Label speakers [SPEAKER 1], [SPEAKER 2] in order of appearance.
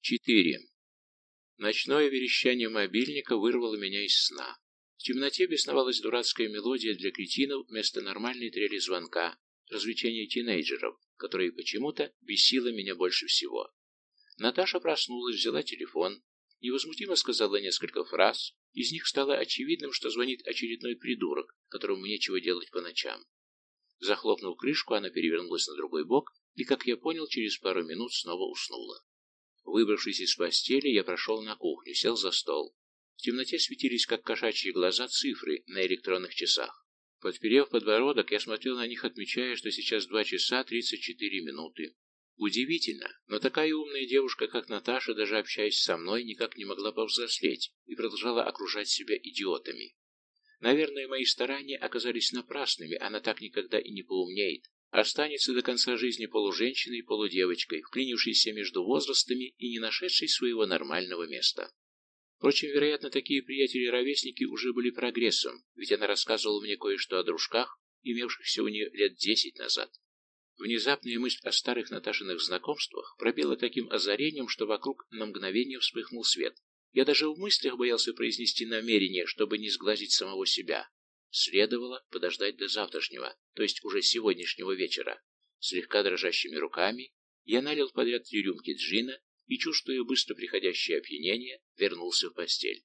[SPEAKER 1] 4. Ночное верещание мобильника вырвало меня из сна. В темноте бесновалась дурацкая мелодия для кретинов вместо нормальной трели звонка, развлечения тинейджеров, которые почему-то бесило меня больше всего. Наташа проснулась, взяла телефон, невозмутимо сказала несколько фраз, из них стало очевидным, что звонит очередной придурок, которому нечего делать по ночам. Захлопнув крышку, она перевернулась на другой бок и, как я понял, через пару минут снова уснула. Выбравшись из постели, я прошел на кухню, сел за стол. В темноте светились, как кошачьи глаза, цифры на электронных часах. Подперев подбородок, я смотрел на них, отмечая, что сейчас два часа тридцать четыре минуты. Удивительно, но такая умная девушка, как Наташа, даже общаясь со мной, никак не могла повзрослеть и продолжала окружать себя идиотами. Наверное, мои старания оказались напрасными, она так никогда и не поумнеет. Останется до конца жизни полуженщиной и полудевочкой, вклинившейся между возрастами и не нашедшей своего нормального места. Впрочем, вероятно, такие приятели-ровесники уже были прогрессом, ведь она рассказывала мне кое-что о дружках, имевшихся у нее лет десять назад. Внезапная мысль о старых Наташиных знакомствах пробила таким озарением, что вокруг на мгновение вспыхнул свет. Я даже в мыслях боялся произнести намерение, чтобы не сглазить самого себя. Следовало подождать до завтрашнего, то есть уже сегодняшнего вечера. Слегка дрожащими руками я налил подряд три рюмки джина и, чувствуя быстро приходящее опьянение, вернулся в постель.